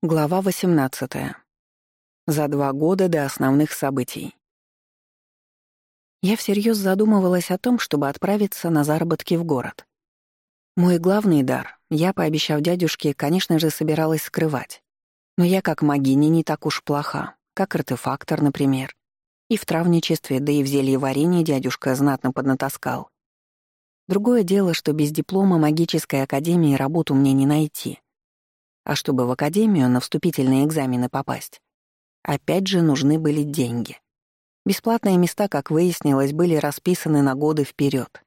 Глава 18. За два года до основных событий. Я всерьез задумывалась о том, чтобы отправиться на заработки в город. Мой главный дар, я, пообещав дядюшке, конечно же, собиралась скрывать. Но я как магиня не так уж плоха, как артефактор, например. И в травничестве, да и в зелье варенье дядюшка знатно поднатаскал. Другое дело, что без диплома магической академии работу мне не найти — а чтобы в академию на вступительные экзамены попасть, опять же нужны были деньги. Бесплатные места, как выяснилось, были расписаны на годы вперед.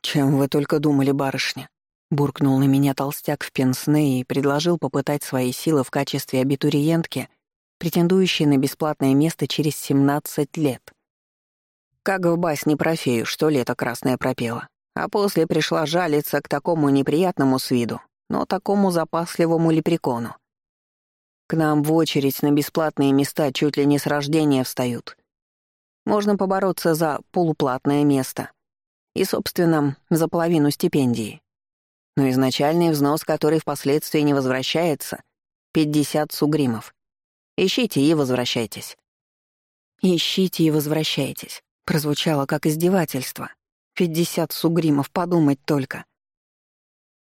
«Чем вы только думали, барышня?» Буркнул на меня толстяк в пенсне и предложил попытать свои силы в качестве абитуриентки, претендующей на бесплатное место через 17 лет. Как в басне про фею, что лето красное пропела. А после пришла жалиться к такому неприятному с виду, но такому запасливому лепрекону. К нам в очередь на бесплатные места чуть ли не с рождения встают. Можно побороться за полуплатное место. И, собственно, за половину стипендии. Но изначальный взнос, который впоследствии не возвращается — 50 сугримов. Ищите и возвращайтесь. «Ищите и возвращайтесь», — прозвучало как издевательство. «50 сугримов, подумать только».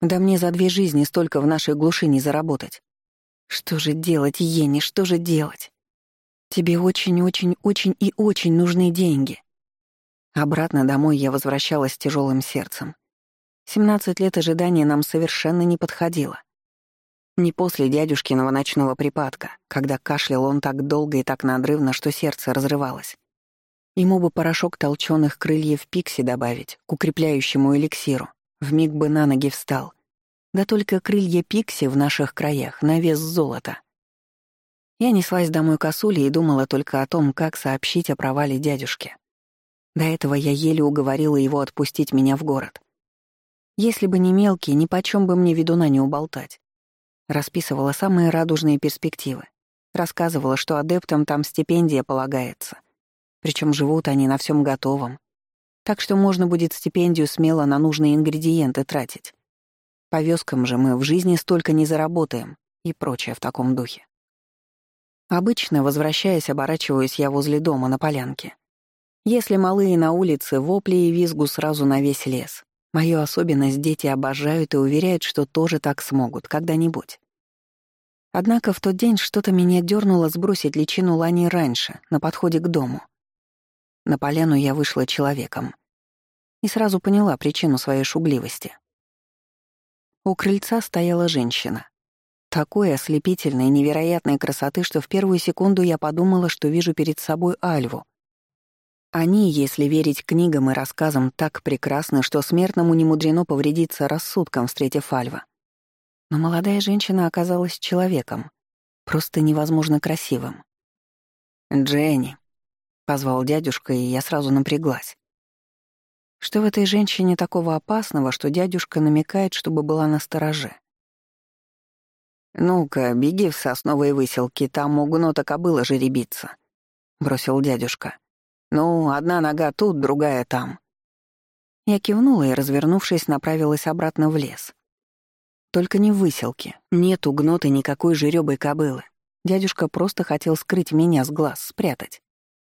Да мне за две жизни столько в нашей глуши не заработать. Что же делать, Ени, что же делать? Тебе очень-очень-очень и очень нужны деньги. Обратно домой я возвращалась с тяжелым сердцем. Семнадцать лет ожидания нам совершенно не подходило. Не после дядюшкиного ночного припадка, когда кашлял он так долго и так надрывно, что сердце разрывалось. Ему бы порошок толчёных крыльев пикси добавить к укрепляющему эликсиру, Вмиг бы на ноги встал. Да только крылья Пикси в наших краях на вес золота. Я неслась домой к Асуле и думала только о том, как сообщить о провале дядюшке. До этого я еле уговорила его отпустить меня в город. Если бы не мелкий, ни почем бы мне ведуна не уболтать. Расписывала самые радужные перспективы. Рассказывала, что адептам там стипендия полагается. Причем живут они на всем готовом, так что можно будет стипендию смело на нужные ингредиенты тратить. По вёскам же мы в жизни столько не заработаем и прочее в таком духе. Обычно, возвращаясь, оборачиваюсь я возле дома на полянке. Если малые на улице, вопли и визгу сразу на весь лес. Мою особенность дети обожают и уверяют, что тоже так смогут когда-нибудь. Однако в тот день что-то меня дернуло сбросить личину Лани раньше, на подходе к дому. На поляну я вышла человеком. И сразу поняла причину своей шугливости. У крыльца стояла женщина. Такой ослепительной, невероятной красоты, что в первую секунду я подумала, что вижу перед собой Альву. Они, если верить книгам и рассказам, так прекрасны, что смертному не мудрено повредиться рассудком, встретив Альва. Но молодая женщина оказалась человеком, просто невозможно красивым. «Дженни», позвал дядюшка, и я сразу напряглась. Что в этой женщине такого опасного, что дядюшка намекает, чтобы была на стороже? «Ну-ка, беги в сосновые выселки, там у гнота кобыла жеребиться», — бросил дядюшка. «Ну, одна нога тут, другая там». Я кивнула и, развернувшись, направилась обратно в лес. Только не в выселке. Нет у гнота никакой жерёбой кобылы. Дядюшка просто хотел скрыть меня с глаз, спрятать.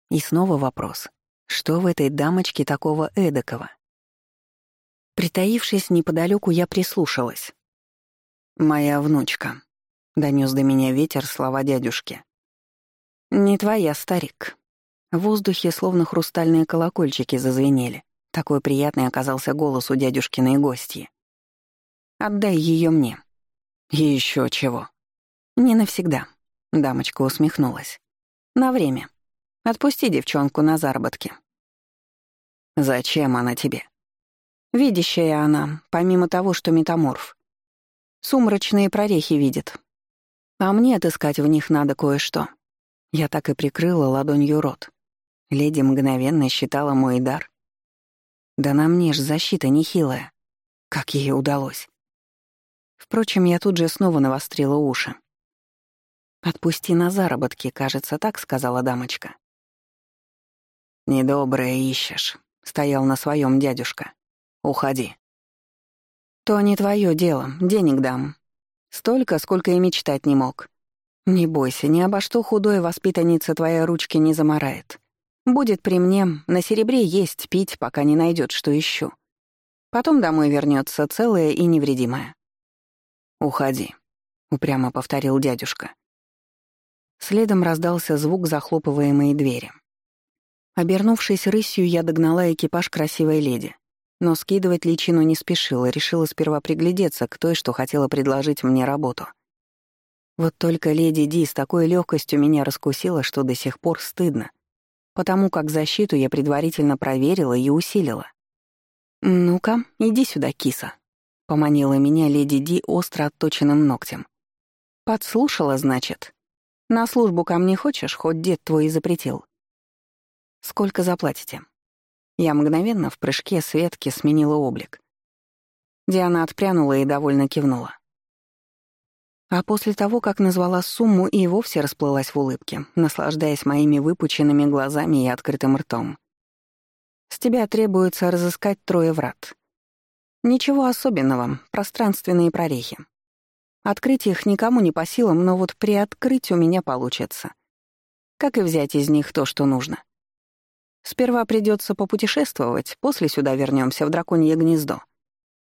И снова вопрос. Что в этой дамочке такого эдакого? Притаившись неподалеку, я прислушалась. «Моя внучка», — донес до меня ветер слова дядюшки. «Не твоя, старик». В воздухе словно хрустальные колокольчики зазвенели. Такой приятный оказался голос у дядюшкиной гости. «Отдай ее мне». Еще чего?» «Не навсегда», — дамочка усмехнулась. «На время». Отпусти девчонку на заработки». «Зачем она тебе?» «Видящая она, помимо того, что метаморф. Сумрачные прорехи видит. А мне отыскать в них надо кое-что». Я так и прикрыла ладонью рот. Леди мгновенно считала мой дар. Да на мне ж защита нехилая. Как ей удалось. Впрочем, я тут же снова навострила уши. «Отпусти на заработки, кажется, так сказала дамочка. «Недоброе ищешь», — стоял на своем дядюшка. «Уходи». «То не твое дело, денег дам. Столько, сколько и мечтать не мог. «Не бойся, ни обо что худое воспитанница твоей ручки не заморает. Будет при мне, на серебре есть, пить, пока не найдет, что ищу. Потом домой вернется целая и невредимая». «Уходи», — упрямо повторил дядюшка. Следом раздался звук захлопываемой двери. Обернувшись рысью, я догнала экипаж красивой леди. Но скидывать личину не спешила, решила сперва приглядеться к той, что хотела предложить мне работу. Вот только леди Ди с такой легкостью меня раскусила, что до сих пор стыдно, потому как защиту я предварительно проверила и усилила. «Ну-ка, иди сюда, киса», — поманила меня леди Ди остро отточенным ногтем. «Подслушала, значит? На службу ко мне хочешь, хоть дед твой и запретил?» «Сколько заплатите?» Я мгновенно в прыжке Светки сменила облик. Диана отпрянула и довольно кивнула. А после того, как назвала сумму, и вовсе расплылась в улыбке, наслаждаясь моими выпученными глазами и открытым ртом. «С тебя требуется разыскать трое врат. Ничего особенного, пространственные прорехи. Открыть их никому не по силам, но вот приоткрыть у меня получится. Как и взять из них то, что нужно. Сперва придется попутешествовать, после сюда вернемся в драконье гнездо.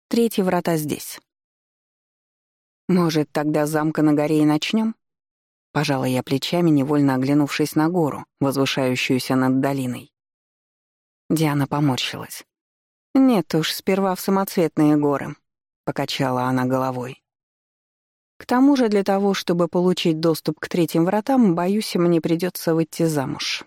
Третьи врата здесь. Может, тогда с замка на горе и начнем? Пожала я плечами, невольно оглянувшись на гору, возвышающуюся над долиной. Диана поморщилась. «Нет уж, сперва в самоцветные горы», — покачала она головой. «К тому же для того, чтобы получить доступ к третьим вратам, боюсь, мне придется выйти замуж».